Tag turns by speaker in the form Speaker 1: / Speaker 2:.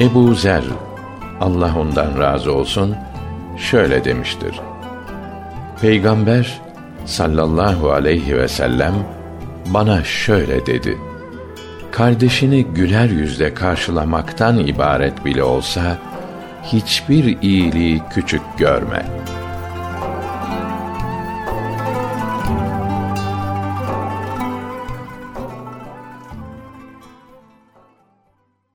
Speaker 1: Ebu Zer Allah ondan razı olsun şöyle demiştir. Peygamber sallallahu aleyhi ve sellem bana şöyle dedi. Kardeşini güler yüzle karşılamaktan ibaret bile olsa hiçbir iyiliği küçük görme.''